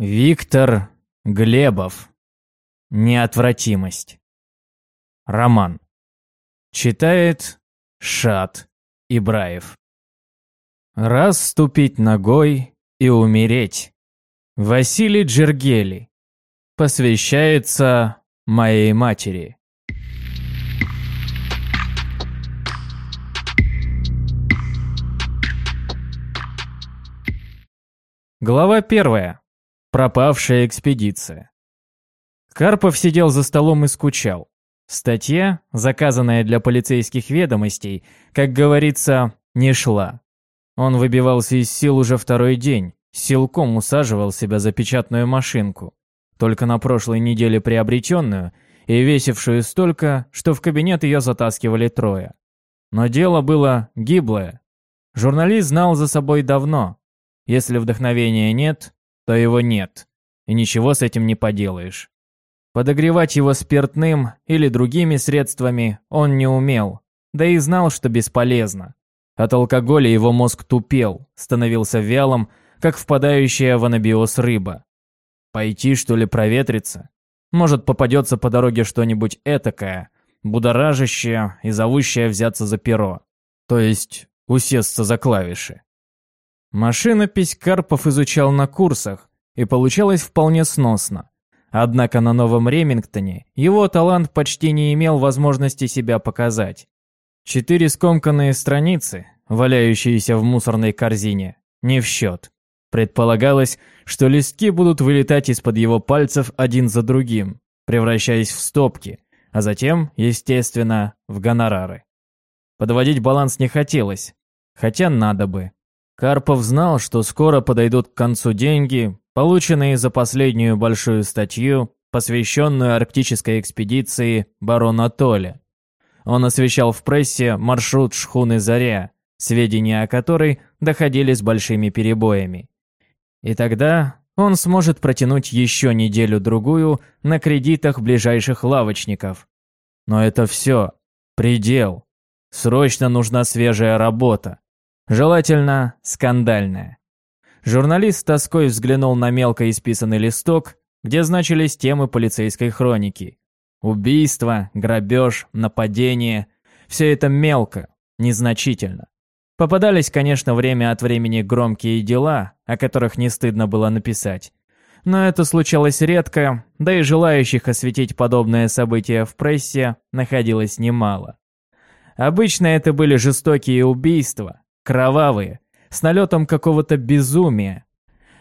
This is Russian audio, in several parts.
Виктор Глебов. Неотвратимость. Роман. Читает Шат Ибраев. Раз ступить ногой и умереть. Василий Джергели. Посвящается моей матери. Глава первая. Пропавшая экспедиция. Карпов сидел за столом и скучал. Статья, заказанная для полицейских ведомостей, как говорится, не шла. Он выбивался из сил уже второй день, силком усаживал себя за печатную машинку, только на прошлой неделе приобретенную и весившую столько, что в кабинет ее затаскивали трое. Но дело было гиблое. Журналист знал за собой давно. Если вдохновения нет, то его нет, и ничего с этим не поделаешь. Подогревать его спиртным или другими средствами он не умел, да и знал, что бесполезно. От алкоголя его мозг тупел, становился вялым, как впадающая в анабиоз рыба. Пойти, что ли, проветриться? Может, попадется по дороге что-нибудь этакое, будоражащее и зовущее взяться за перо. То есть, усесться за клавиши. Машинопись Карпов изучал на курсах, и получалось вполне сносно. Однако на новом Ремингтоне его талант почти не имел возможности себя показать. Четыре скомканные страницы, валяющиеся в мусорной корзине, не в счет. Предполагалось, что листки будут вылетать из-под его пальцев один за другим, превращаясь в стопки, а затем, естественно, в гонорары. Подводить баланс не хотелось, хотя надо бы. Карпов знал, что скоро подойдут к концу деньги, полученные за последнюю большую статью, посвященную арктической экспедиции барона Толя. Он освещал в прессе маршрут шхуны «Заря», сведения о которой доходили с большими перебоями. И тогда он сможет протянуть еще неделю-другую на кредитах ближайших лавочников. Но это все. Предел. Срочно нужна свежая работа. Желательно скандальная. Журналист с тоской взглянул на мелко исписанный листок, где значились темы полицейской хроники. Убийство, грабеж, нападение – все это мелко, незначительно. Попадались, конечно, время от времени громкие дела, о которых не стыдно было написать. Но это случалось редко, да и желающих осветить подобное событие в прессе находилось немало. Обычно это были жестокие убийства, кровавые, с налетом какого-то безумия.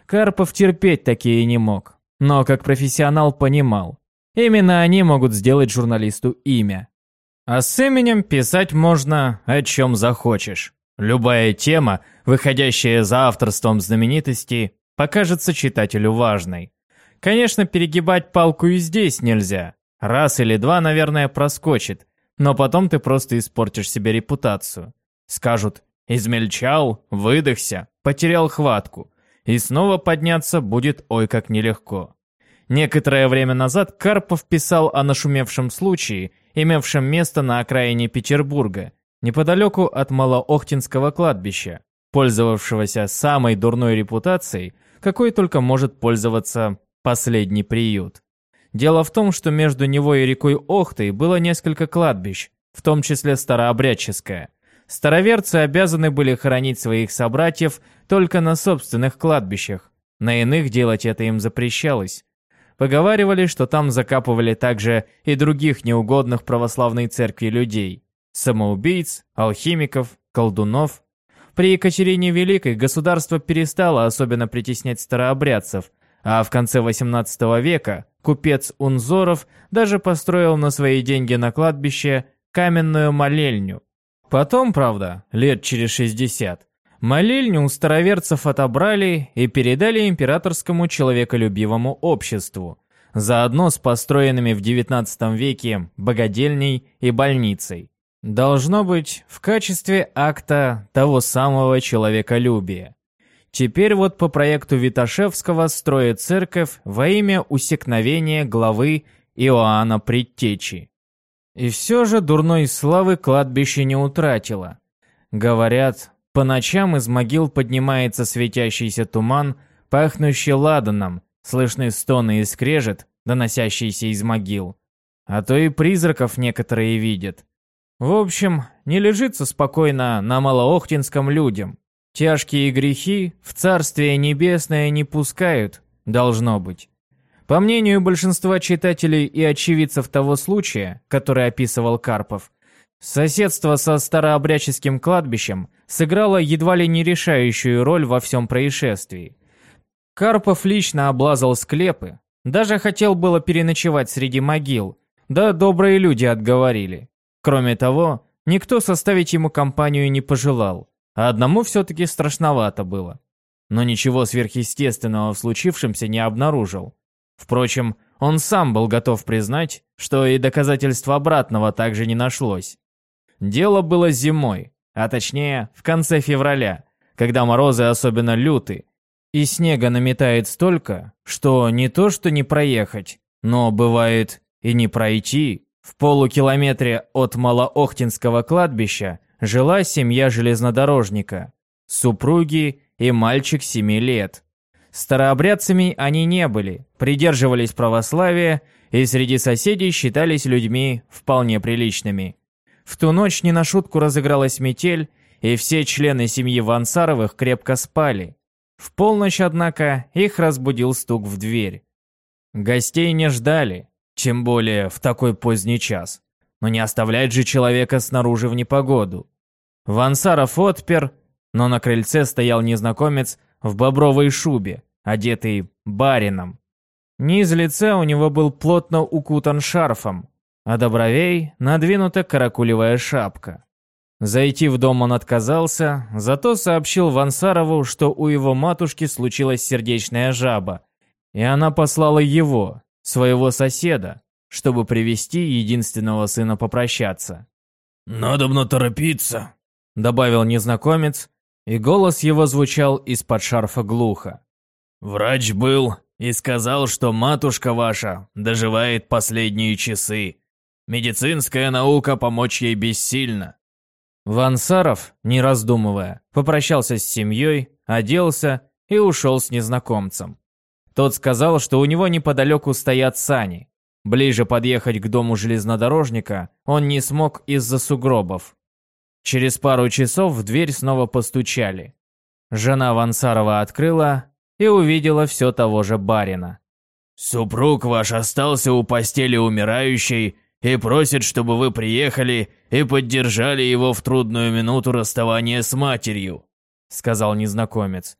Карпов терпеть такие не мог, но как профессионал понимал. Именно они могут сделать журналисту имя. А с именем писать можно о чем захочешь. Любая тема, выходящая за авторством знаменитости, покажется читателю важной. Конечно, перегибать палку и здесь нельзя. Раз или два, наверное, проскочит, но потом ты просто испортишь себе репутацию. Скажут, Измельчал, выдохся, потерял хватку. И снова подняться будет ой как нелегко. Некоторое время назад Карпов писал о нашумевшем случае, имевшем место на окраине Петербурга, неподалеку от Малоохтинского кладбища, пользовавшегося самой дурной репутацией, какой только может пользоваться последний приют. Дело в том, что между него и рекой Охтой было несколько кладбищ, в том числе старообрядческое – Староверцы обязаны были хоронить своих собратьев только на собственных кладбищах. На иных делать это им запрещалось. Поговаривали, что там закапывали также и других неугодных православной церкви людей. Самоубийц, алхимиков, колдунов. При Екатерине Великой государство перестало особенно притеснять старообрядцев, а в конце XVIII века купец Унзоров даже построил на свои деньги на кладбище каменную молельню, Потом, правда, лет через 60, молельню у староверцев отобрали и передали императорскому человеколюбивому обществу, заодно с построенными в XIX веке богадельней и больницей. Должно быть, в качестве акта того самого человеколюбия. Теперь вот по проекту Виташевского строят церковь во имя усекновения главы Иоанна Предтечи. И все же дурной славы кладбище не утратило. Говорят, по ночам из могил поднимается светящийся туман, пахнущий ладаном, слышны стоны и скрежет, доносящиеся из могил. А то и призраков некоторые видят. В общем, не лежится спокойно на Малоохтинском людям. Тяжкие грехи в Царствие Небесное не пускают, должно быть. По мнению большинства читателей и очевидцев того случая, который описывал Карпов, соседство со старообрядческим кладбищем сыграло едва ли не решающую роль во всем происшествии. Карпов лично облазал склепы, даже хотел было переночевать среди могил, да добрые люди отговорили. Кроме того, никто составить ему компанию не пожелал, а одному все-таки страшновато было. Но ничего сверхъестественного в случившемся не обнаружил. Впрочем, он сам был готов признать, что и доказательств обратного также не нашлось. Дело было зимой, а точнее в конце февраля, когда морозы особенно люты, и снега наметает столько, что не то что не проехать, но бывает и не пройти. В полукилометре от Малоохтинского кладбища жила семья железнодорожника, супруги и мальчик семи лет. Старообрядцами они не были, придерживались православия и среди соседей считались людьми вполне приличными. В ту ночь не на шутку разыгралась метель, и все члены семьи Вансаровых крепко спали. В полночь, однако, их разбудил стук в дверь. Гостей не ждали, тем более в такой поздний час. Но не оставлять же человека снаружи в непогоду. Вансаров отпер, но на крыльце стоял незнакомец в бобровой шубе, одетый барином. Низ лица у него был плотно укутан шарфом, а до бровей надвинута каракулевая шапка. Зайти в дом он отказался, зато сообщил Вансарову, что у его матушки случилась сердечная жаба, и она послала его, своего соседа, чтобы привести единственного сына попрощаться. «Надобно торопиться», — добавил незнакомец, и голос его звучал из-под шарфа глухо. «Врач был и сказал, что матушка ваша доживает последние часы. Медицинская наука помочь ей бессильна». Вансаров, не раздумывая, попрощался с семьей, оделся и ушел с незнакомцем. Тот сказал, что у него неподалеку стоят сани. Ближе подъехать к дому железнодорожника он не смог из-за сугробов. Через пару часов в дверь снова постучали. Жена Вансарова открыла и увидела все того же барина. «Супруг ваш остался у постели умирающей и просит, чтобы вы приехали и поддержали его в трудную минуту расставания с матерью», — сказал незнакомец.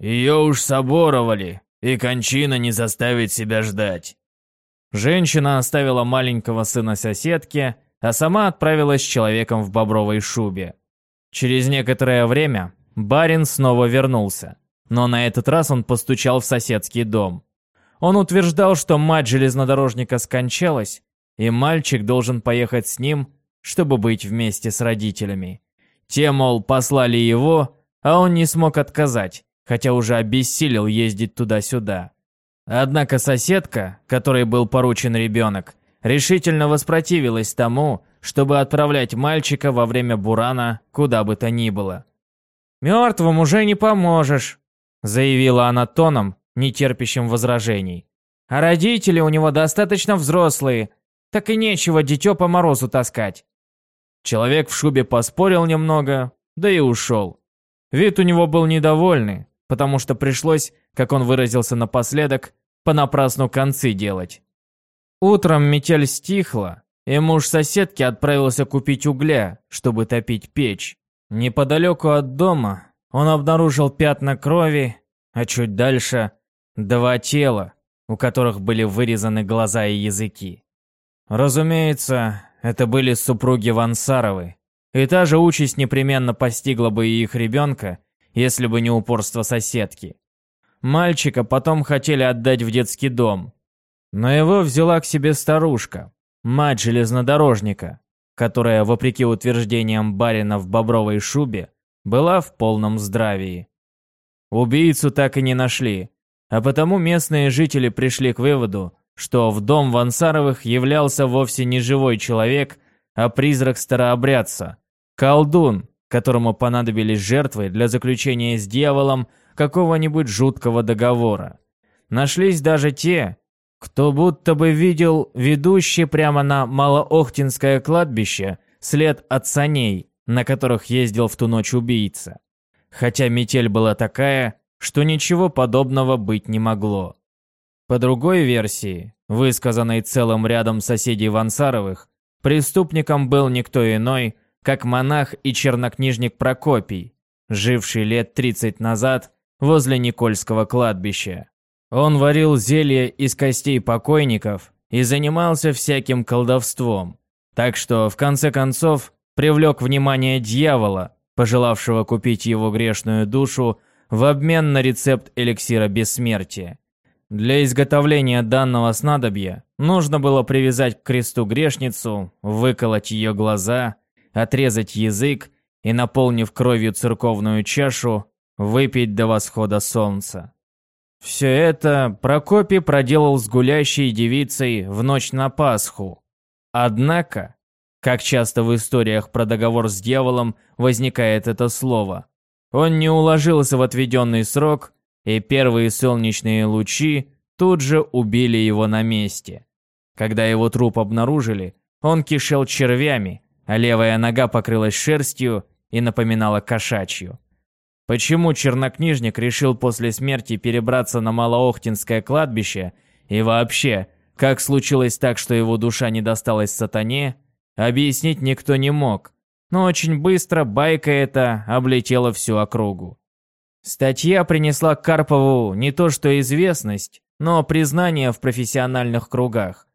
«Ее уж соборовали, и кончина не заставит себя ждать. Женщина оставила маленького сына соседки, а сама отправилась с человеком в бобровой шубе. Через некоторое время барин снова вернулся, но на этот раз он постучал в соседский дом. Он утверждал, что мать железнодорожника скончалась, и мальчик должен поехать с ним, чтобы быть вместе с родителями. Те, мол, послали его, а он не смог отказать, хотя уже обессилел ездить туда-сюда. Однако соседка, которой был поручен ребенок, решительно воспротивилась тому, чтобы отправлять мальчика во время бурана куда бы то ни было. «Мертвым уже не поможешь», — заявила она тоном, не терпящим возражений. «А родители у него достаточно взрослые, так и нечего дитё по морозу таскать». Человек в шубе поспорил немного, да и ушел. Вид у него был недовольный, потому что пришлось, как он выразился напоследок, понапрасну концы делать. Утром метель стихла, и муж соседки отправился купить угля, чтобы топить печь. Неподалеку от дома он обнаружил пятна крови, а чуть дальше – два тела, у которых были вырезаны глаза и языки. Разумеется, это были супруги Вансаровы, и та же участь непременно постигла бы и их ребенка, если бы не упорство соседки. Мальчика потом хотели отдать в детский дом, но его взяла к себе старушка, мать железнодорожника, которая, вопреки утверждениям барина в бобровой шубе, была в полном здравии. Убийцу так и не нашли, а потому местные жители пришли к выводу, что в дом Вансаровых являлся вовсе не живой человек, а призрак старообрядца, колдун, которому понадобились жертвы для заключения с дьяволом какого-нибудь жуткого договора. нашлись даже те, кто будто бы видел ведущий прямо на Малоохтинское кладбище след от саней, на которых ездил в ту ночь убийца. Хотя метель была такая, что ничего подобного быть не могло. По другой версии, высказанной целым рядом соседей Вансаровых, преступником был никто иной, как монах и чернокнижник Прокопий, живший лет 30 назад возле Никольского кладбища. Он варил зелье из костей покойников и занимался всяким колдовством, так что, в конце концов, привлек внимание дьявола, пожелавшего купить его грешную душу в обмен на рецепт эликсира бессмертия. Для изготовления данного снадобья нужно было привязать к кресту грешницу, выколоть ее глаза, отрезать язык и, наполнив кровью церковную чашу, выпить до восхода солнца. Все это Прокопий проделал с гулящей девицей в ночь на Пасху. Однако, как часто в историях про договор с дьяволом возникает это слово, он не уложился в отведенный срок, и первые солнечные лучи тут же убили его на месте. Когда его труп обнаружили, он кишел червями, а левая нога покрылась шерстью и напоминала кошачью. Почему чернокнижник решил после смерти перебраться на Малоохтинское кладбище и вообще, как случилось так, что его душа не досталась сатане, объяснить никто не мог, но очень быстро байка эта облетела всю округу. Статья принесла Карпову не то что известность, но признание в профессиональных кругах.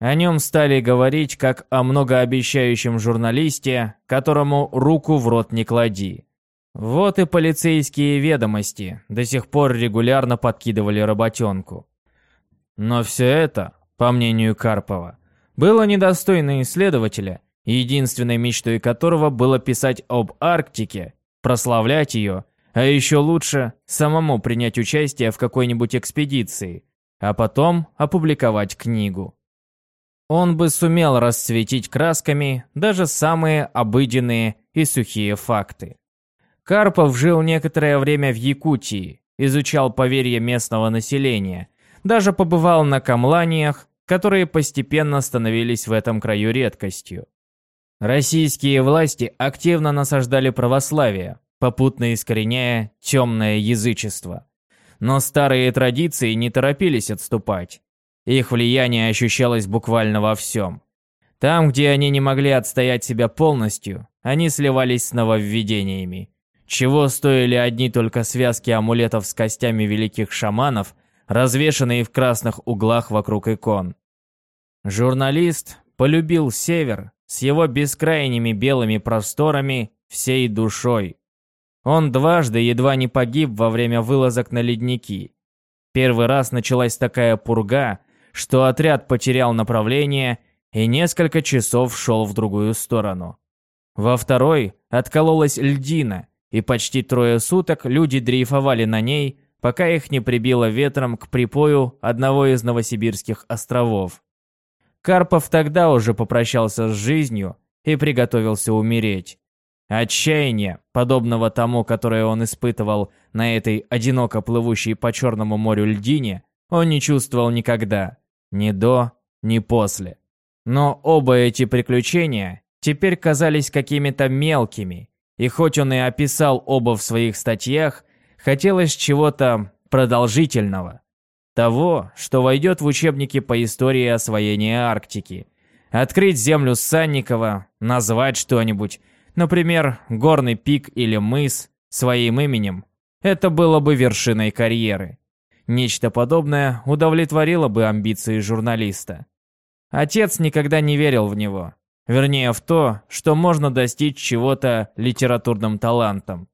О нем стали говорить как о многообещающем журналисте, которому руку в рот не клади. Вот и полицейские ведомости до сих пор регулярно подкидывали работенку. Но все это, по мнению Карпова, было недостойно исследователя, единственной мечтой которого было писать об Арктике, прославлять ее, а еще лучше самому принять участие в какой-нибудь экспедиции, а потом опубликовать книгу. Он бы сумел расцветить красками даже самые обыденные и сухие факты. Карпов жил некоторое время в Якутии, изучал поверья местного населения, даже побывал на камланиях, которые постепенно становились в этом краю редкостью. Российские власти активно насаждали православие, попутно искореняя темное язычество. Но старые традиции не торопились отступать. Их влияние ощущалось буквально во всем. Там, где они не могли отстоять себя полностью, они сливались с нововведениями. Чего стоили одни только связки амулетов с костями великих шаманов, развешанные в красных углах вокруг икон. Журналист полюбил север с его бескрайними белыми просторами всей душой. Он дважды едва не погиб во время вылазок на ледники. Первый раз началась такая пурга, что отряд потерял направление и несколько часов шел в другую сторону. Во второй откололась льдина, и почти трое суток люди дрейфовали на ней, пока их не прибило ветром к припою одного из новосибирских островов. Карпов тогда уже попрощался с жизнью и приготовился умереть. Отчаяние, подобного тому, которое он испытывал на этой одиноко плывущей по Черному морю льдине, он не чувствовал никогда, ни до, ни после. Но оба эти приключения теперь казались какими-то мелкими, и хоть он и описал оба в своих статьях, хотелось чего-то продолжительного. Того, что войдет в учебники по истории освоения Арктики. Открыть землю Санникова, назвать что-нибудь, например, горный пик или мыс, своим именем. Это было бы вершиной карьеры. Нечто подобное удовлетворило бы амбиции журналиста. Отец никогда не верил в него. Вернее, в то, что можно достичь чего-то литературным талантом.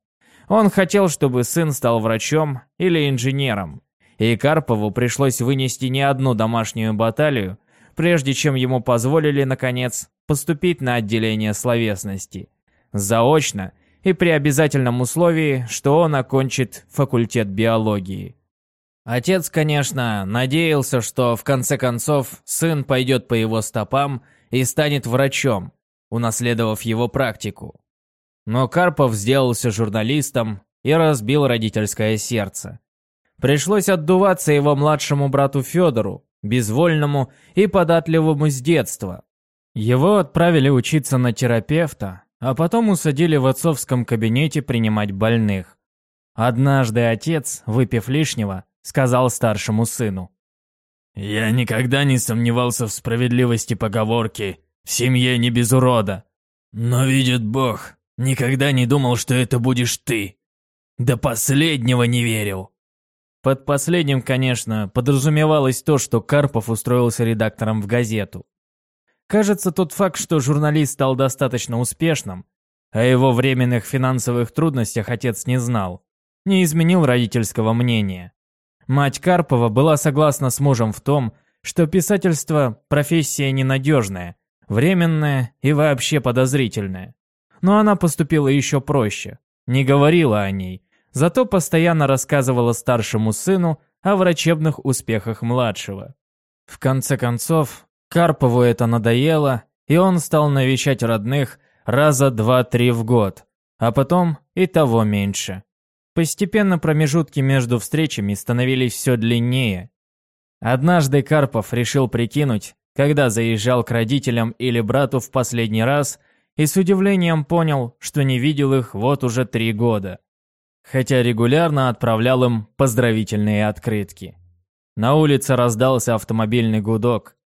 Он хотел, чтобы сын стал врачом или инженером. И Карпову пришлось вынести не одну домашнюю баталию, прежде чем ему позволили, наконец, поступить на отделение словесности. Заочно и при обязательном условии, что он окончит факультет биологии. Отец, конечно, надеялся, что в конце концов сын пойдет по его стопам и станет врачом, унаследовав его практику. Но Карпов сделался журналистом и разбил родительское сердце. Пришлось отдуваться его младшему брату Федору, безвольному и податливому с детства. Его отправили учиться на терапевта, а потом усадили в отцовском кабинете принимать больных. Однажды отец, выпив лишнего, сказал старшему сыну. «Я никогда не сомневался в справедливости поговорки «в семье не без урода». Но, видит Бог, никогда не думал, что это будешь ты. До последнего не верил». Под последним, конечно, подразумевалось то, что Карпов устроился редактором в газету. Кажется, тот факт, что журналист стал достаточно успешным, о его временных финансовых трудностях отец не знал, не изменил родительского мнения. Мать Карпова была согласна с мужем в том, что писательство – профессия ненадежная, временная и вообще подозрительная. Но она поступила еще проще, не говорила о ней, зато постоянно рассказывала старшему сыну о врачебных успехах младшего. В конце концов, Карпову это надоело, и он стал навещать родных раза два-три в год, а потом и того меньше. Постепенно промежутки между встречами становились все длиннее. Однажды Карпов решил прикинуть, когда заезжал к родителям или брату в последний раз, и с удивлением понял, что не видел их вот уже три года. Хотя регулярно отправлял им поздравительные открытки. На улице раздался автомобильный гудок.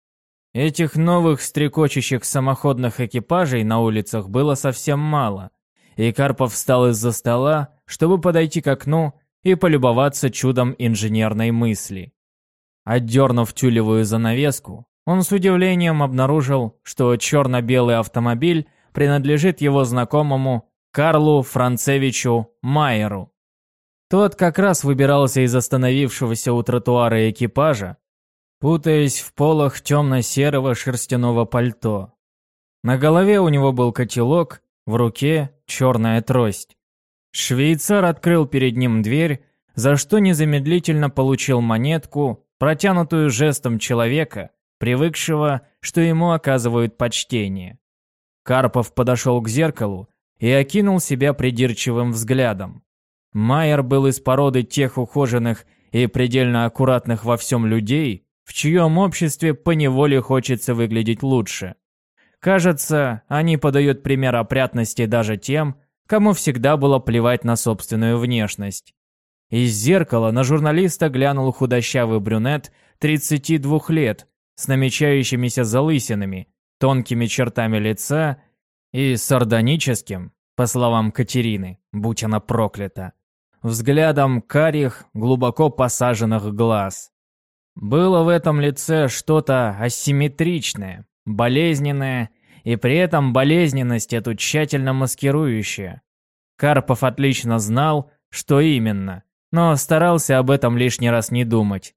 Этих новых стрекочущих самоходных экипажей на улицах было совсем мало, и Карпов встал из-за стола, чтобы подойти к окну и полюбоваться чудом инженерной мысли. Отдернув тюлевую занавеску, он с удивлением обнаружил, что черно-белый автомобиль принадлежит его знакомому Карлу Францевичу Майеру. Тот как раз выбирался из остановившегося у тротуара экипажа, путаясь в полах темно-серого шерстяного пальто. На голове у него был котелок, в руке черная трость. Швейцар открыл перед ним дверь, за что незамедлительно получил монетку, протянутую жестом человека, привыкшего, что ему оказывают почтение. Карпов подошел к зеркалу и окинул себя придирчивым взглядом. Майер был из породы тех ухоженных и предельно аккуратных во всем людей, в чьем обществе поневоле хочется выглядеть лучше. Кажется, они подают пример опрятности даже тем, кому всегда было плевать на собственную внешность. Из зеркала на журналиста глянул худощавый брюнет 32 лет с намечающимися залысинами, тонкими чертами лица и сардоническим, по словам Катерины, будь она проклята, взглядом карих, глубоко посаженных глаз. Было в этом лице что-то асимметричное, болезненное и при этом болезненность эту тщательно маскирующая. Карпов отлично знал, что именно, но старался об этом лишний раз не думать.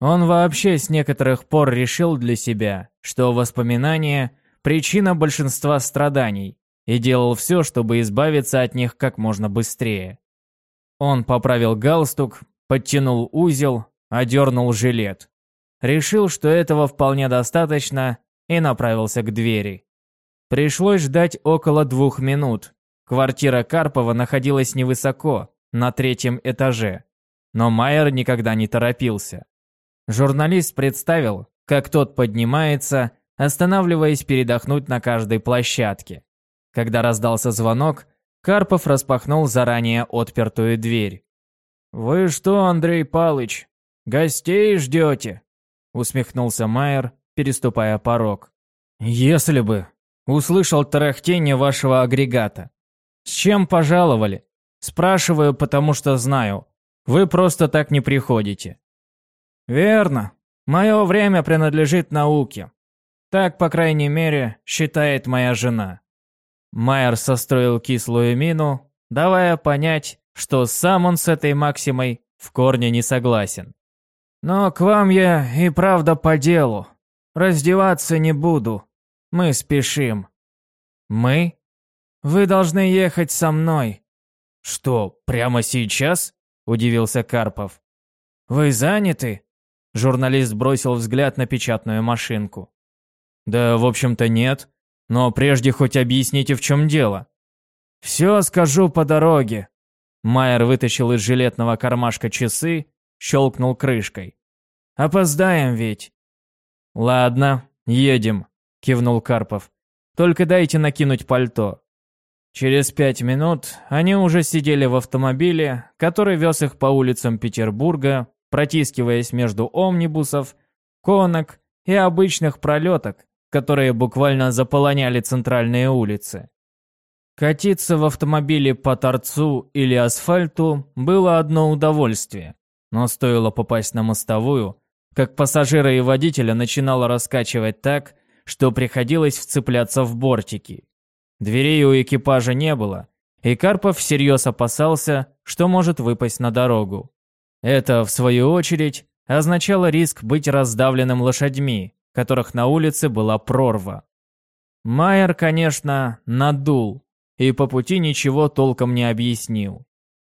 Он вообще с некоторых пор решил для себя, что воспоминания – причина большинства страданий, и делал все, чтобы избавиться от них как можно быстрее. Он поправил галстук, подтянул узел, одернул жилет. Решил, что этого вполне достаточно, и направился к двери. Пришлось ждать около двух минут. Квартира Карпова находилась невысоко, на третьем этаже. Но Майер никогда не торопился. Журналист представил, как тот поднимается, останавливаясь передохнуть на каждой площадке. Когда раздался звонок, Карпов распахнул заранее отпертую дверь. «Вы что, Андрей Палыч, «Гостей ждете?» — усмехнулся Майер, переступая порог. «Если бы. Услышал тарахтение вашего агрегата. С чем пожаловали? Спрашиваю, потому что знаю. Вы просто так не приходите». «Верно. Мое время принадлежит науке. Так, по крайней мере, считает моя жена». Майер состроил кислую мину, давая понять, что сам он с этой максимой в корне не согласен. Но к вам я и правда по делу. Раздеваться не буду. Мы спешим. Мы? Вы должны ехать со мной. Что, прямо сейчас? Удивился Карпов. Вы заняты? Журналист бросил взгляд на печатную машинку. Да, в общем-то, нет. Но прежде хоть объясните, в чем дело. Все скажу по дороге. Майер вытащил из жилетного кармашка часы щелкнул крышкой. «Опоздаем ведь». «Ладно, едем», — кивнул Карпов. «Только дайте накинуть пальто». Через пять минут они уже сидели в автомобиле, который вез их по улицам Петербурга, протискиваясь между омнибусов, конок и обычных пролеток, которые буквально заполоняли центральные улицы. Катиться в автомобиле по торцу или асфальту было одно удовольствие, но стоило попасть на мостовую, как пассажира и водителя начинало раскачивать так, что приходилось вцепляться в бортики. Дверей у экипажа не было, и Карпов всерьез опасался, что может выпасть на дорогу. Это, в свою очередь, означало риск быть раздавленным лошадьми, которых на улице была прорва. Майер, конечно, надул, и по пути ничего толком не объяснил.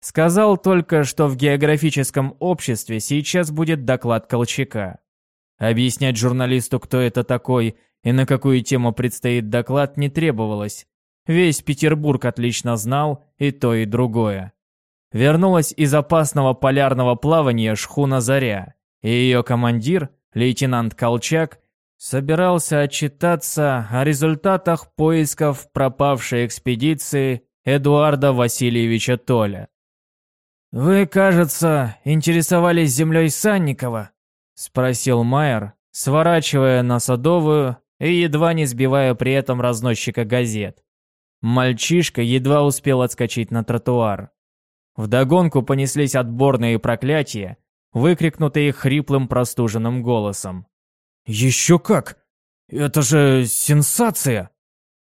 Сказал только, что в географическом обществе сейчас будет доклад Колчака. Объяснять журналисту, кто это такой и на какую тему предстоит доклад, не требовалось. Весь Петербург отлично знал и то, и другое. Вернулась из опасного полярного плавания шхуна «Заря», и ее командир, лейтенант Колчак, собирался отчитаться о результатах поисков пропавшей экспедиции Эдуарда Васильевича Толя. «Вы, кажется, интересовались землей Санникова?» – спросил Майер, сворачивая на Садовую и едва не сбивая при этом разносчика газет. Мальчишка едва успел отскочить на тротуар. Вдогонку понеслись отборные проклятия, выкрикнутые хриплым простуженным голосом. «Еще как! Это же сенсация!»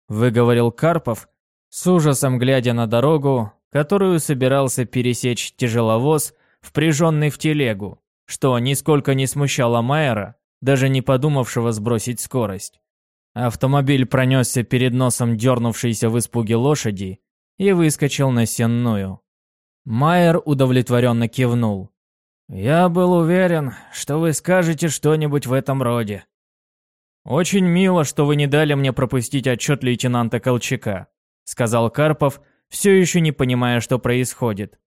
Выговорил Карпов, с ужасом глядя на дорогу, которую собирался пересечь тяжеловоз, впряженный в телегу, что нисколько не смущало Майера, даже не подумавшего сбросить скорость. Автомобиль пронесся перед носом дернувшейся в испуге лошади и выскочил на сенную. Майер удовлетворенно кивнул. «Я был уверен, что вы скажете что-нибудь в этом роде». «Очень мило, что вы не дали мне пропустить отчет лейтенанта Колчака», сказал Карпов, все еще не понимая, что происходит.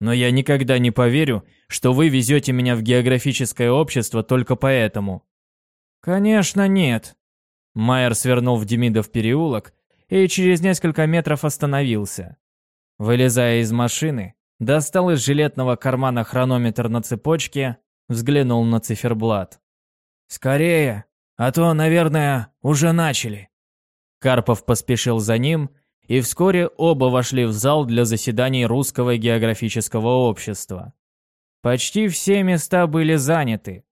«Но я никогда не поверю, что вы везете меня в географическое общество только поэтому». «Конечно нет». Майер свернул в Демидов переулок и через несколько метров остановился. Вылезая из машины, достал из жилетного кармана хронометр на цепочке, взглянул на циферблат. «Скорее, а то, наверное, уже начали». Карпов поспешил за ним, и вскоре оба вошли в зал для заседаний Русского географического общества. Почти все места были заняты.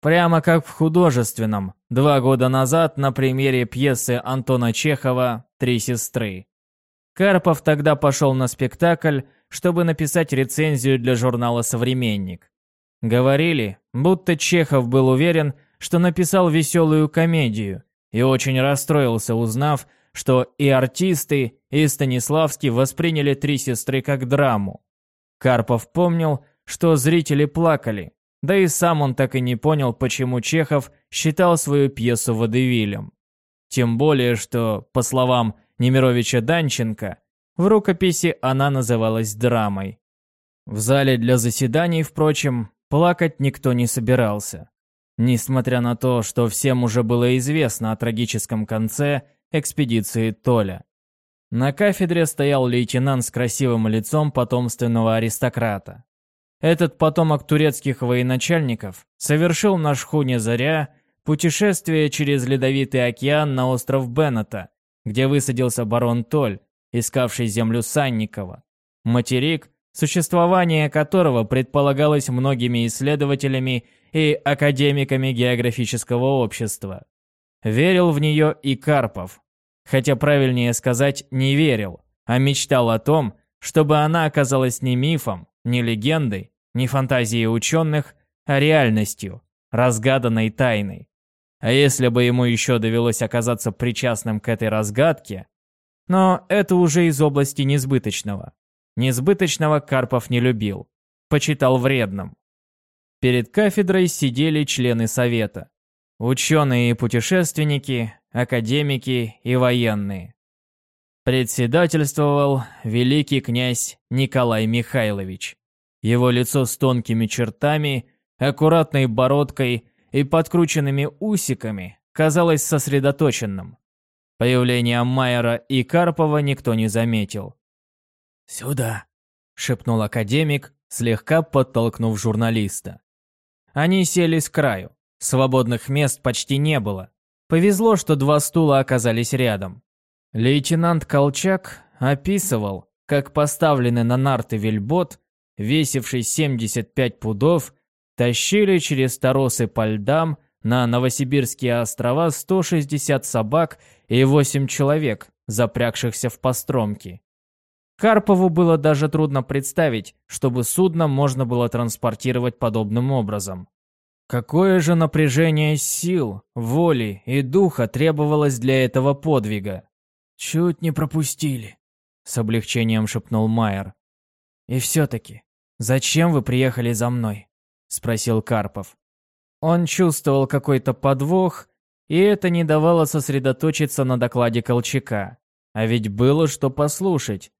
Прямо как в художественном, два года назад на примере пьесы Антона Чехова «Три сестры». Карпов тогда пошел на спектакль, чтобы написать рецензию для журнала «Современник». Говорили, будто Чехов был уверен, что написал веселую комедию, и очень расстроился, узнав, что и артисты, и Станиславский восприняли «Три сестры» как драму. Карпов помнил, что зрители плакали, да и сам он так и не понял, почему Чехов считал свою пьесу водевилем. Тем более, что, по словам Немировича Данченко, в рукописи она называлась драмой. В зале для заседаний, впрочем, плакать никто не собирался. Несмотря на то, что всем уже было известно о трагическом конце экспедиции Толя. На кафедре стоял лейтенант с красивым лицом потомственного аристократа. Этот потомок турецких военачальников совершил на шхуне «Заря» путешествие через Ледовитый океан на остров Беннета, где высадился барон Толь, искавший землю Санникова. Материк, существование которого предполагалось многими исследователями и академиками географического общества. Верил в нее и Карпов, хотя правильнее сказать не верил, а мечтал о том, чтобы она оказалась не мифом, не легендой, не фантазией ученых, а реальностью, разгаданной тайной. А если бы ему еще довелось оказаться причастным к этой разгадке, но это уже из области несбыточного. Несбыточного Карпов не любил, почитал вредным. Перед кафедрой сидели члены совета. Ученые и путешественники, академики и военные. Председательствовал великий князь Николай Михайлович. Его лицо с тонкими чертами, аккуратной бородкой и подкрученными усиками казалось сосредоточенным. Появление Майера и Карпова никто не заметил. «Сюда», — шепнул академик, слегка подтолкнув журналиста. Они сели с краю. Свободных мест почти не было. Повезло, что два стула оказались рядом. Лейтенант Колчак описывал, как поставленный на нарты вельбот, весивший 75 пудов, тащили через торосы по льдам на Новосибирские острова 160 собак и 8 человек, запрягшихся в постромки. Карпову было даже трудно представить, чтобы судно можно было транспортировать подобным образом. Какое же напряжение сил, воли и духа требовалось для этого подвига? Чуть не пропустили, с облегчением шепнул Майер. И все-таки, зачем вы приехали за мной? Спросил Карпов. Он чувствовал какой-то подвох, и это не давало сосредоточиться на докладе Колчака. А ведь было что послушать.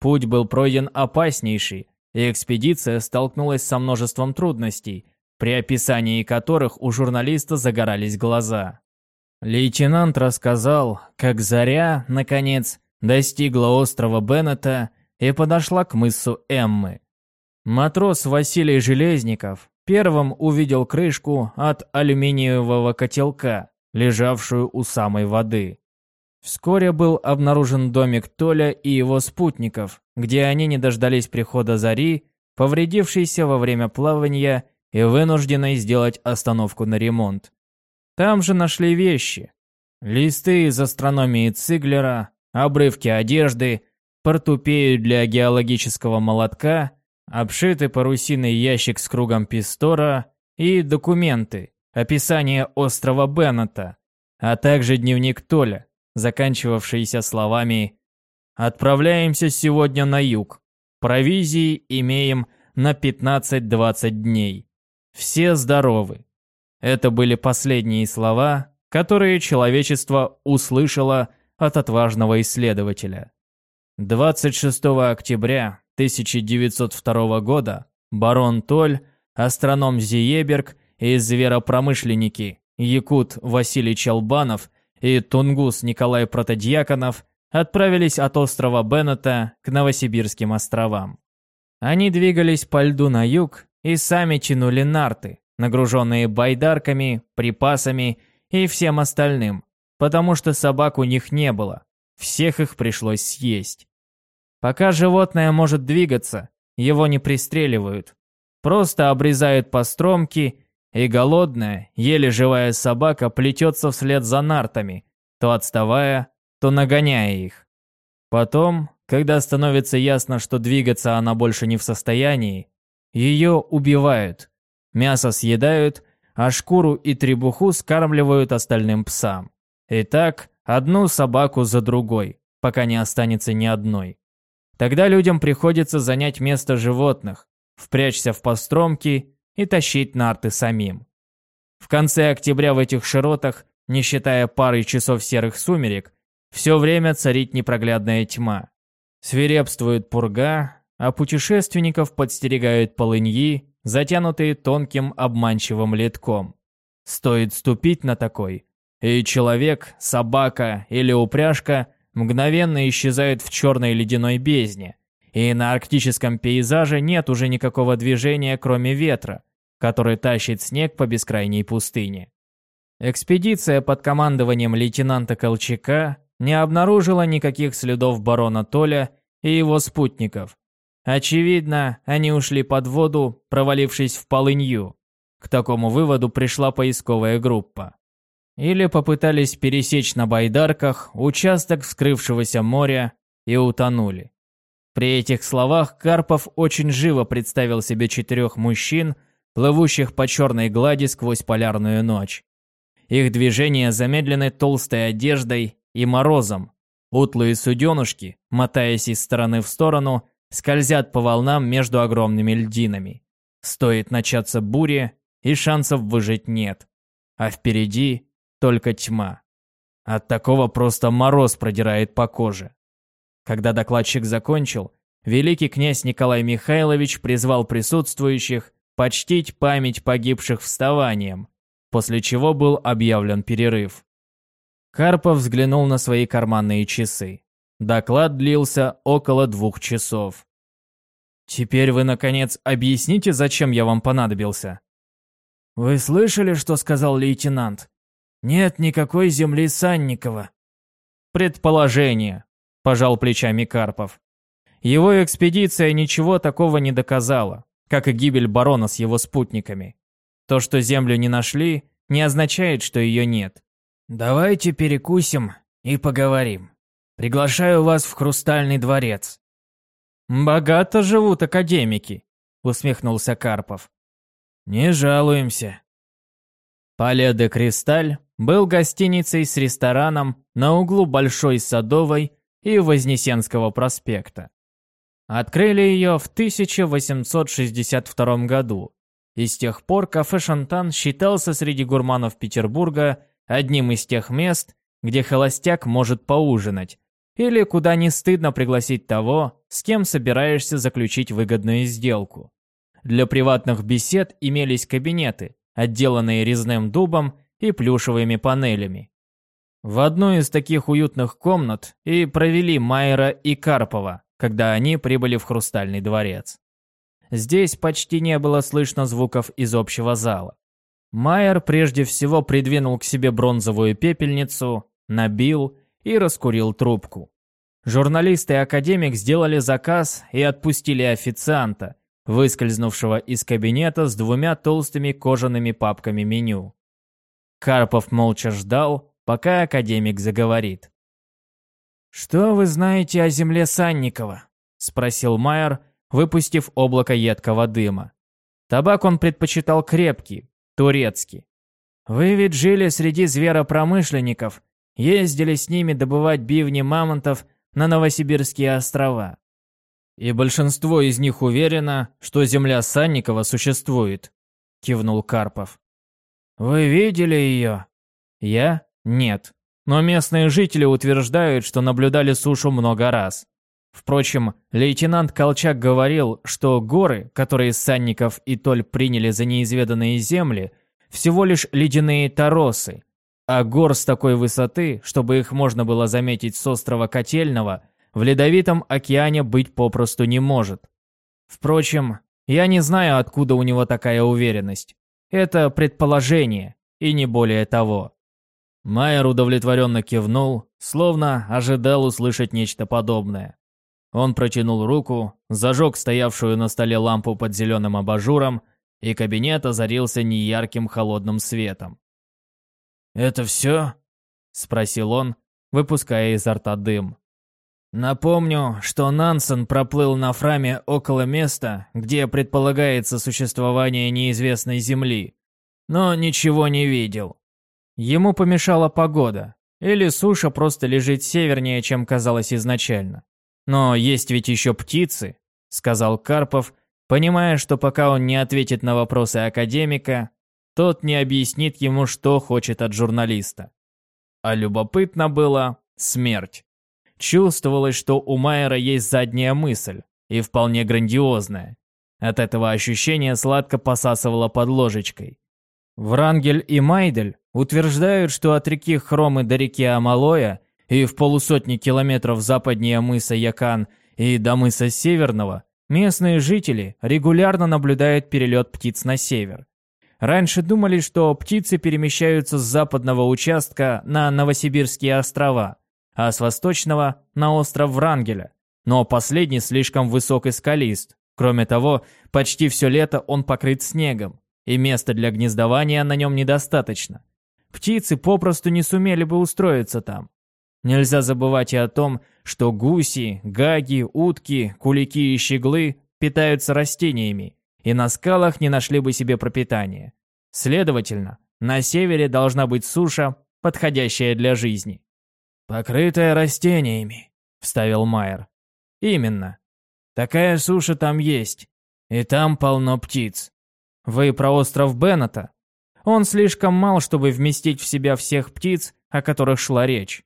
Путь был пройден опаснейший, и экспедиция столкнулась со множеством трудностей – при описании которых у журналиста загорались глаза. Лейтенант рассказал, как Заря, наконец, достигла острова Беннета и подошла к мысу Эммы. Матрос Василий Железников первым увидел крышку от алюминиевого котелка, лежавшую у самой воды. Вскоре был обнаружен домик Толя и его спутников, где они не дождались прихода Зари, повредившейся во время плавания и вынужденной сделать остановку на ремонт. Там же нашли вещи. Листы из астрономии Циглера, обрывки одежды, портупею для геологического молотка, обшитый парусиной ящик с кругом Пистора и документы, описание острова Беннета, а также дневник Толя, заканчивавшийся словами «Отправляемся сегодня на юг. Провизии имеем на 15-20 дней. Все здоровы. Это были последние слова, которые человечество услышало от отважного исследователя. 26 октября 1902 года барон Толь, астроном Зиеберг и зверопромышленники Якут Василий Челбанов и Тунгус Николай Протодьяконов отправились от острова Беннета к Новосибирским островам. Они двигались по льду на юг и сами тянули нарты, нагруженные байдарками, припасами и всем остальным, потому что собак у них не было, всех их пришлось съесть. Пока животное может двигаться, его не пристреливают, просто обрезают по стромке, и голодная, еле живая собака плетется вслед за нартами, то отставая, то нагоняя их. Потом, когда становится ясно, что двигаться она больше не в состоянии, ее убивают, мясо съедают, а шкуру и требуху скармливают остальным псам. И так одну собаку за другой, пока не останется ни одной. Тогда людям приходится занять место животных, впрячься в постромки и тащить нарты самим. В конце октября в этих широтах, не считая пары часов серых сумерек, все время царит непроглядная тьма. Свирепствует пурга, а путешественников подстерегают полыньи, затянутые тонким обманчивым литком. Стоит ступить на такой, и человек, собака или упряжка мгновенно исчезают в черной ледяной бездне, и на арктическом пейзаже нет уже никакого движения, кроме ветра, который тащит снег по бескрайней пустыне. Экспедиция под командованием лейтенанта Колчака не обнаружила никаких следов барона Толя и его спутников, Очевидно, они ушли под воду, провалившись в полынью. К такому выводу пришла поисковая группа. Или попытались пересечь на байдарках участок вскрывшегося моря и утонули. При этих словах Карпов очень живо представил себе четырех мужчин, плывущих по черной глади сквозь полярную ночь. Их движения замедлены толстой одеждой и морозом. Утлые суденушки, мотаясь из стороны в сторону, скользят по волнам между огромными льдинами. Стоит начаться буря, и шансов выжить нет. А впереди только тьма. От такого просто мороз продирает по коже. Когда докладчик закончил, великий князь Николай Михайлович призвал присутствующих почтить память погибших вставанием, после чего был объявлен перерыв. Карпов взглянул на свои карманные часы. Доклад длился около двух часов. «Теперь вы, наконец, объясните, зачем я вам понадобился?» «Вы слышали, что сказал лейтенант? Нет никакой земли Санникова». «Предположение», – пожал плечами Карпов. Его экспедиция ничего такого не доказала, как и гибель барона с его спутниками. То, что землю не нашли, не означает, что ее нет. «Давайте перекусим и поговорим. Приглашаю вас в Хрустальный дворец». «Богато живут академики», — усмехнулся Карпов. «Не жалуемся». Пале де Кристаль был гостиницей с рестораном на углу Большой Садовой и Вознесенского проспекта. Открыли ее в 1862 году, и с тех пор кафе «Шантан» считался среди гурманов Петербурга одним из тех мест, где холостяк может поужинать, или куда не стыдно пригласить того, с кем собираешься заключить выгодную сделку. Для приватных бесед имелись кабинеты, отделанные резным дубом и плюшевыми панелями. В одну из таких уютных комнат и провели Майера и Карпова, когда они прибыли в Хрустальный дворец. Здесь почти не было слышно звуков из общего зала. Майер прежде всего придвинул к себе бронзовую пепельницу, набил и раскурил трубку. Журналисты и академик сделали заказ и отпустили официанта, выскользнувшего из кабинета с двумя толстыми кожаными папками меню. Карпов молча ждал, пока академик заговорит. «Что вы знаете о земле Санникова?» – спросил Майер, выпустив облако едкого дыма. Табак он предпочитал крепкий, турецкий. «Вы ведь жили среди зверопромышленников, ездили с ними добывать бивни мамонтов на Новосибирские острова. И большинство из них уверено, что земля Санникова существует, кивнул Карпов. Вы видели ее? Я? Нет. Но местные жители утверждают, что наблюдали сушу много раз. Впрочем, лейтенант Колчак говорил, что горы, которые Санников и Толь приняли за неизведанные земли, всего лишь ледяные торосы, а гор с такой высоты, чтобы их можно было заметить с острова Котельного, в ледовитом океане быть попросту не может. Впрочем, я не знаю, откуда у него такая уверенность. Это предположение, и не более того. Майер удовлетворенно кивнул, словно ожидал услышать нечто подобное. Он протянул руку, зажег стоявшую на столе лампу под зеленым абажуром, и кабинет озарился неярким холодным светом. «Это все?» – спросил он, выпуская изо рта дым. Напомню, что Нансен проплыл на Фраме около места, где предполагается существование неизвестной Земли, но ничего не видел. Ему помешала погода, или суша просто лежит севернее, чем казалось изначально. Но есть ведь еще птицы, сказал Карпов, понимая, что пока он не ответит на вопросы академика, тот не объяснит ему, что хочет от журналиста. А любопытно было смерть. Чувствовалось, что у Майера есть задняя мысль, и вполне грандиозная. От этого ощущения сладко посасывало под ложечкой. Врангель и Майдель утверждают, что от реки Хромы до реки Амалоя и в полусотни километров западнее мыса Якан и до мыса Северного местные жители регулярно наблюдают перелет птиц на север. Раньше думали, что птицы перемещаются с западного участка на Новосибирские острова, а с восточного – на остров Врангеля. Но последний слишком высок и скалист. Кроме того, почти все лето он покрыт снегом, и места для гнездования на нем недостаточно. Птицы попросту не сумели бы устроиться там. Нельзя забывать и о том, что гуси, гаги, утки, кулики и щеглы питаются растениями, и на скалах не нашли бы себе пропитания. Следовательно, на севере должна быть суша, подходящая для жизни. «Покрытая растениями», — вставил Майер. «Именно. Такая суша там есть, и там полно птиц». «Вы про остров Беннета? Он слишком мал, чтобы вместить в себя всех птиц, о которых шла речь.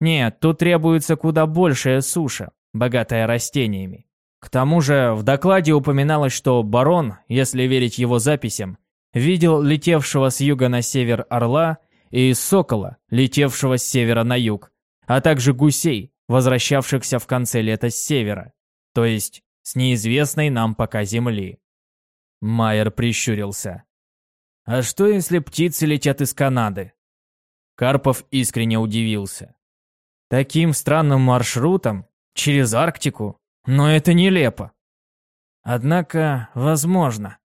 Нет, тут требуется куда большая суша, богатая растениями. К тому же в докладе упоминалось, что барон, если верить его записям, видел летевшего с юга на север орла и сокола, летевшего с севера на юг, а также гусей, возвращавшихся в конце лета с севера, то есть с неизвестной нам пока земли. Майер прищурился. «А что, если птицы летят из Канады?» Карпов искренне удивился. «Таким странным маршрутом? Через Арктику? Но это нелепо. Однако, возможно.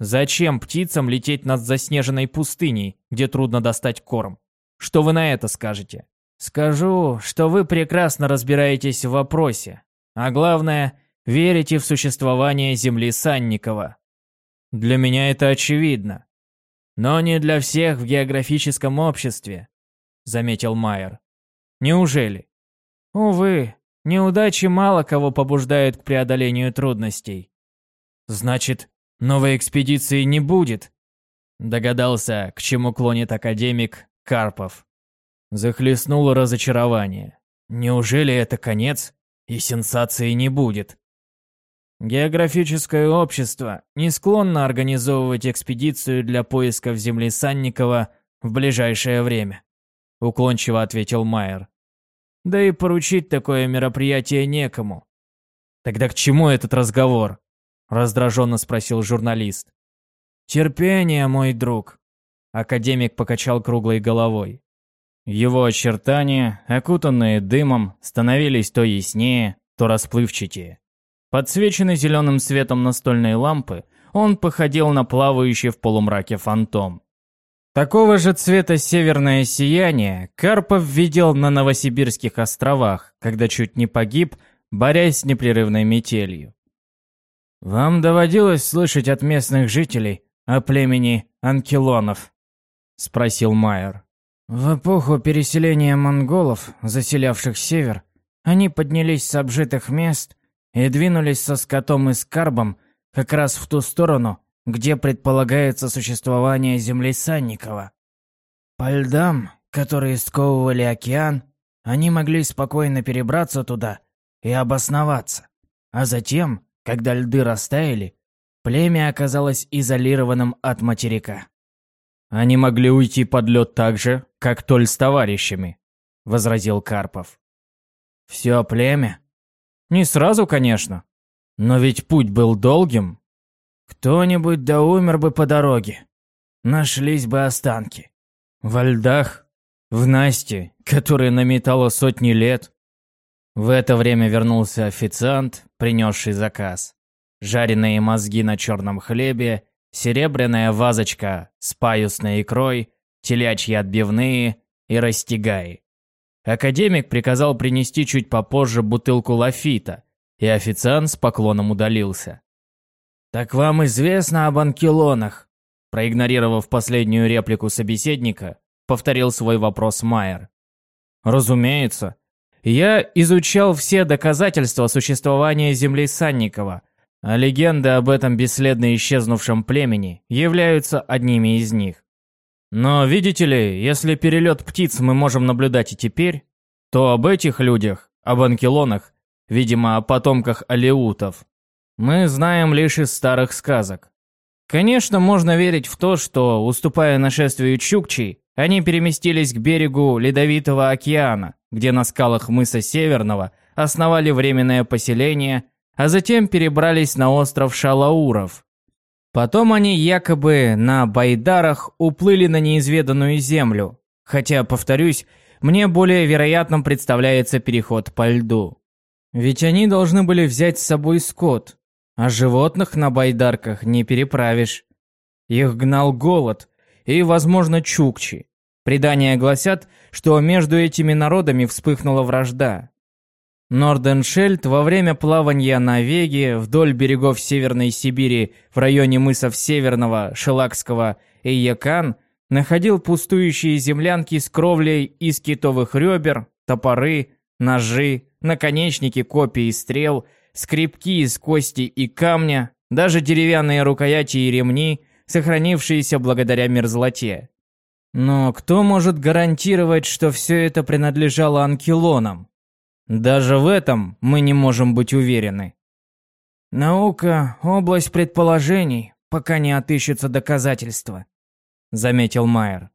Зачем птицам лететь над заснеженной пустыней, где трудно достать корм? Что вы на это скажете? Скажу, что вы прекрасно разбираетесь в вопросе. А главное, верите в существование Земли Санникова. Для меня это очевидно. Но не для всех в географическом обществе, заметил Майер. Неужели? Увы, неудачи мало кого побуждают к преодолению трудностей. Значит, новой экспедиции не будет, догадался, к чему клонит академик Карпов. Захлестнуло разочарование. Неужели это конец и сенсации не будет? Географическое общество не склонно организовывать экспедицию для поисков земли Санникова в ближайшее время, уклончиво ответил Майер. Да и поручить такое мероприятие некому. Тогда к чему этот разговор? раздраженно спросил журналист. Терпение, мой друг. Академик покачал круглой головой. Его очертания, окутанные дымом, становились то яснее, то расплывчатее. Подсвеченный зеленым светом настольной лампы, он походил на плавающий в полумраке фантом. Такого же цвета северное сияние Карпов видел на Новосибирских островах, когда чуть не погиб, борясь с непрерывной метелью. «Вам доводилось слышать от местных жителей о племени анкилонов?» — спросил Майер. В эпоху переселения монголов, заселявших север, они поднялись с обжитых мест и двинулись со скотом и скарбом как раз в ту сторону, где предполагается существование земли Санникова. По льдам, которые сковывали океан, они могли спокойно перебраться туда и обосноваться. А затем, когда льды растаяли, племя оказалось изолированным от материка. Они могли уйти под лед так же, как Толь с товарищами, возразил Карпов. Все племя? Не сразу, конечно. Но ведь путь был долгим. Кто-нибудь да умер бы по дороге. Нашлись бы останки. Во льдах, в Насте, которая наметала сотни лет. В это время вернулся официант, принесший заказ. Жареные мозги на черном хлебе, серебряная вазочка с паюсной икрой, телячьи отбивные и растягай. Академик приказал принести чуть попозже бутылку лафита, и официант с поклоном удалился. «Так вам известно об анкилонах?» Проигнорировав последнюю реплику собеседника, повторил свой вопрос Майер. «Разумеется. Я изучал все доказательства существования земли Санникова, а легенды об этом бесследно исчезнувшем племени являются одними из них. Но видите ли, если перелет птиц мы можем наблюдать и теперь, то об этих людях, об анкилонах, видимо, о потомках алеутов, мы знаем лишь из старых сказок. Конечно, можно верить в то, что, уступая нашествию чукчей, они переместились к берегу Ледовитого океана, где на скалах мыса Северного основали временное поселение, а затем перебрались на остров Шалауров, Потом они якобы на байдарах уплыли на неизведанную землю. Хотя, повторюсь, мне более вероятным представляется переход по льду. Ведь они должны были взять с собой скот, а животных на байдарках не переправишь. Их гнал голод и, возможно, чукчи. Предания гласят, что между этими народами вспыхнула вражда. Норденшельд во время плавания на Веге вдоль берегов Северной Сибири в районе мысов Северного, Шелакского и Якан находил пустующие землянки с кровлей из китовых ребер, топоры, ножи, наконечники копий и стрел, скребки из кости и камня, даже деревянные рукояти и ремни, сохранившиеся благодаря мерзлоте. Но кто может гарантировать, что все это принадлежало анкилонам? Даже в этом мы не можем быть уверены. Наука – область предположений, пока не отыщутся доказательства, заметил Майер.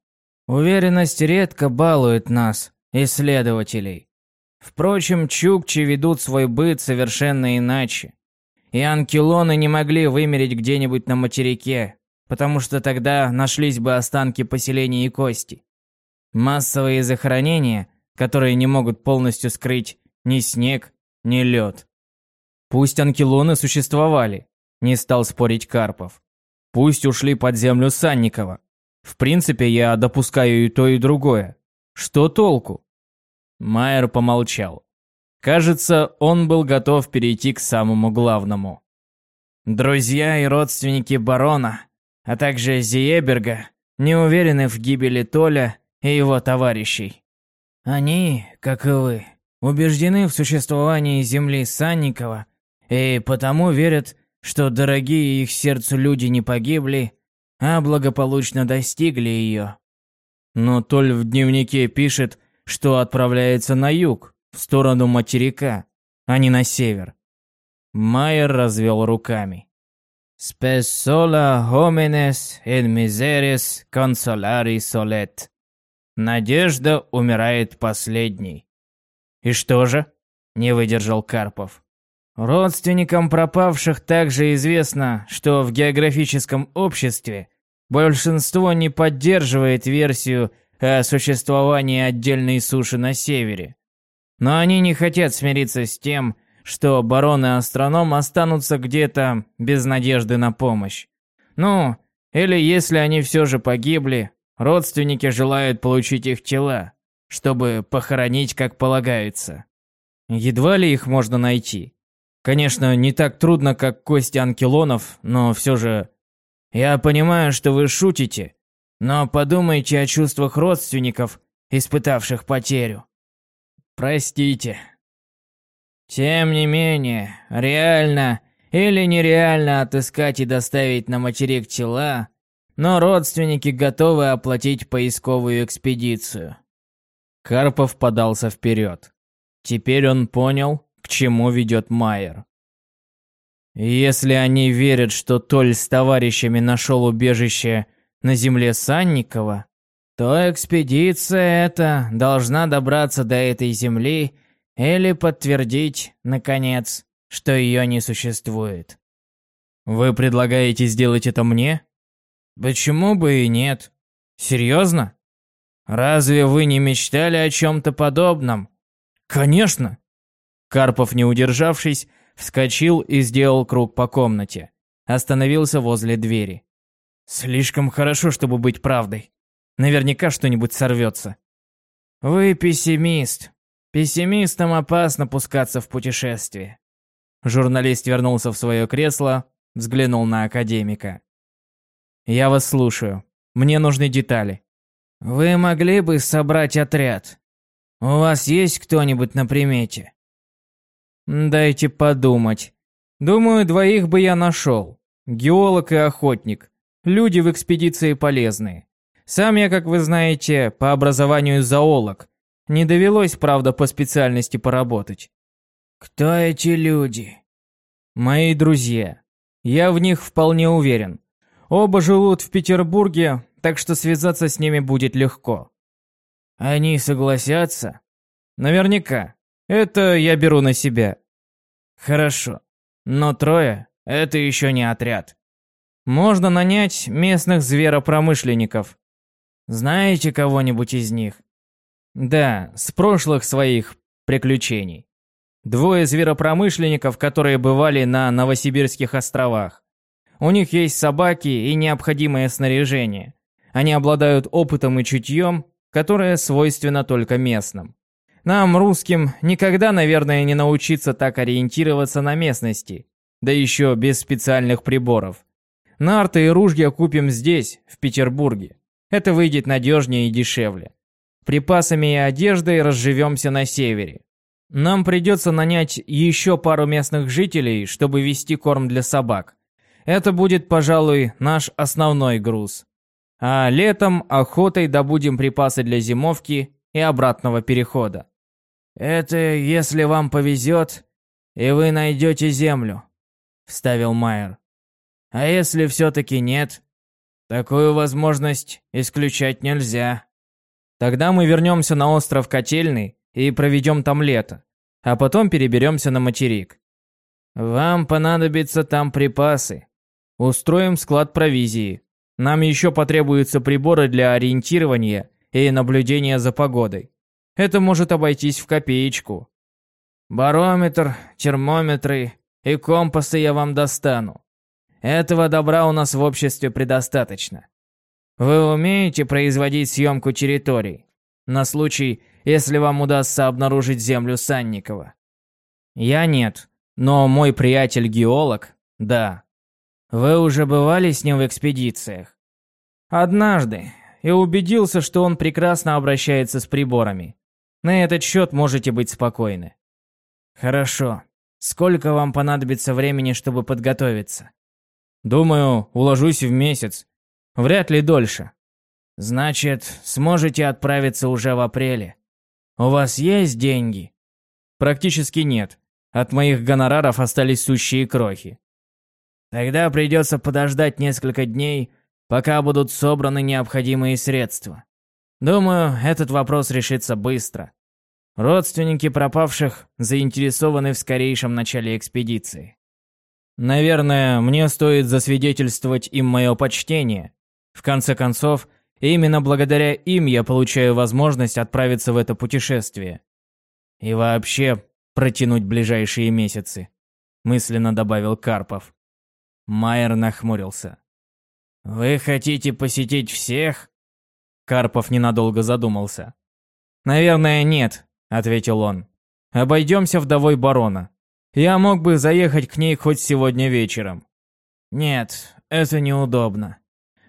Уверенность редко балует нас, исследователей. Впрочем, чукчи ведут свой быт совершенно иначе. И анкилоны не могли вымереть где-нибудь на материке, потому что тогда нашлись бы останки поселений и кости. Массовые захоронения, которые не могут полностью скрыть ни снег, ни лед. Пусть анкилоны существовали, не стал спорить Карпов. Пусть ушли под землю Санникова. В принципе, я допускаю и то, и другое. Что толку? Майер помолчал. Кажется, он был готов перейти к самому главному. Друзья и родственники барона, а также Зиеберга, не уверены в гибели Толя и его товарищей. Они, как и вы, убеждены в существовании земли Санникова и потому верят, что дорогие их сердцу люди не погибли, а благополучно достигли ее. Но Толь в дневнике пишет, что отправляется на юг, в сторону материка, а не на север. Майер развел руками. «Spes sola homines in miseris consolari solet». Надежда умирает последней. «И что же?» – не выдержал Карпов. Родственникам пропавших также известно, что в географическом обществе большинство не поддерживает версию о существовании отдельной суши на севере. Но они не хотят смириться с тем, что барон и астроном останутся где-то без надежды на помощь. Ну, или если они все же погибли, родственники желают получить их тела, чтобы похоронить как полагается. Едва ли их можно найти. Конечно, не так трудно, как кости анкилонов, но все же... Я понимаю, что вы шутите, но подумайте о чувствах родственников, испытавших потерю. Простите. Тем не менее, реально или нереально отыскать и доставить на материк тела, но родственники готовы оплатить поисковую экспедицию. Карпов подался вперед. Теперь он понял, к чему ведет Майер. Если они верят, что Толь с товарищами нашел убежище на земле Санникова, то экспедиция эта должна добраться до этой земли или подтвердить, наконец, что ее не существует. Вы предлагаете сделать это мне? Почему бы и нет? Серьезно? Разве вы не мечтали о чем-то подобном? Конечно. Карпов, не удержавшись, вскочил и сделал круг по комнате. Остановился возле двери. Слишком хорошо, чтобы быть правдой. Наверняка что-нибудь сорвется. Вы пессимист. Пессимистам опасно пускаться в путешествие. Журналист вернулся в свое кресло, взглянул на академика. «Я вас слушаю. Мне нужны детали». «Вы могли бы собрать отряд? У вас есть кто-нибудь на примете?» Дайте подумать. Думаю, двоих бы я нашел. Геолог и охотник. Люди в экспедиции полезные. Сам я, как вы знаете, по образованию зоолог. Не довелось, правда, по специальности поработать. Кто эти люди? Мои друзья. Я в них вполне уверен. Оба живут в Петербурге, так что связаться с ними будет легко. Они согласятся? Наверняка. Это я беру на себя. Хорошо. Но трое – это еще не отряд. Можно нанять местных зверопромышленников. Знаете кого-нибудь из них? Да, с прошлых своих приключений. Двое зверопромышленников, которые бывали на Новосибирских островах. У них есть собаки и необходимое снаряжение. Они обладают опытом и чутьем, которое свойственно только местным. Нам, русским, никогда, наверное, не научиться так ориентироваться на местности, да еще без специальных приборов. Нарты и ружья купим здесь, в Петербурге. Это выйдет надежнее и дешевле. Припасами и одеждой разживемся на севере. Нам придется нанять еще пару местных жителей, чтобы вести корм для собак. Это будет, пожалуй, наш основной груз. А летом охотой добудем припасы для зимовки и обратного перехода. Это если вам повезет, и вы найдете землю. — вставил Майер. «А если все-таки нет? Такую возможность исключать нельзя. Тогда мы вернемся на остров Котельный и проведем там лето, а потом переберемся на материк. Вам понадобятся там припасы. Устроим склад провизии. Нам еще потребуются приборы для ориентирования и наблюдения за погодой. Это может обойтись в копеечку. Барометр, термометры и компасы я вам достану. Этого добра у нас в обществе предостаточно. Вы умеете производить съемку территорий? На случай, если вам удастся обнаружить землю Санникова. Я нет, но мой приятель-геолог – да. Вы уже бывали с ним в экспедициях? Однажды, и убедился, что он прекрасно обращается с приборами. На этот счет можете быть спокойны. Хорошо. Сколько вам понадобится времени, чтобы подготовиться? Думаю, уложусь в месяц. Вряд ли дольше. Значит, сможете отправиться уже в апреле. У вас есть деньги? Практически нет. От моих гонораров остались сущие крохи. Тогда придется подождать несколько дней, пока будут собраны необходимые средства. Думаю, этот вопрос решится быстро. Родственники пропавших заинтересованы в скорейшем начале экспедиции. Наверное, мне стоит засвидетельствовать им мое почтение. В конце концов, именно благодаря им я получаю возможность отправиться в это путешествие. И вообще, протянуть ближайшие месяцы», — мысленно добавил Карпов. Майер нахмурился. «Вы хотите посетить всех?» Карпов ненадолго задумался. «Наверное, нет», — ответил он. «Обойдемся вдовой барона. Я мог бы заехать к ней хоть сегодня вечером». «Нет, это неудобно.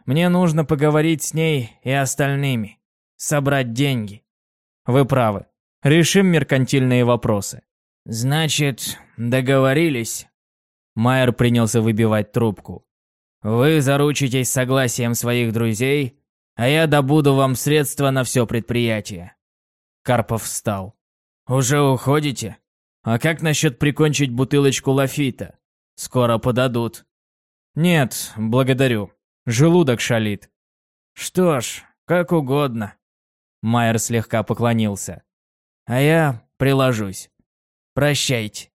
Мне нужно поговорить с ней и остальными. Собрать деньги». «Вы правы. Решим меркантильные вопросы». «Значит, договорились?» Майер принялся выбивать трубку. «Вы заручитесь согласием своих друзей, а я добуду вам средства на все предприятие». Карпов встал. «Уже уходите? А как насчет прикончить бутылочку лафита? Скоро подадут». «Нет, благодарю. Желудок шалит». «Что ж, как угодно». Майер слегка поклонился. «А я приложусь». Прощайте.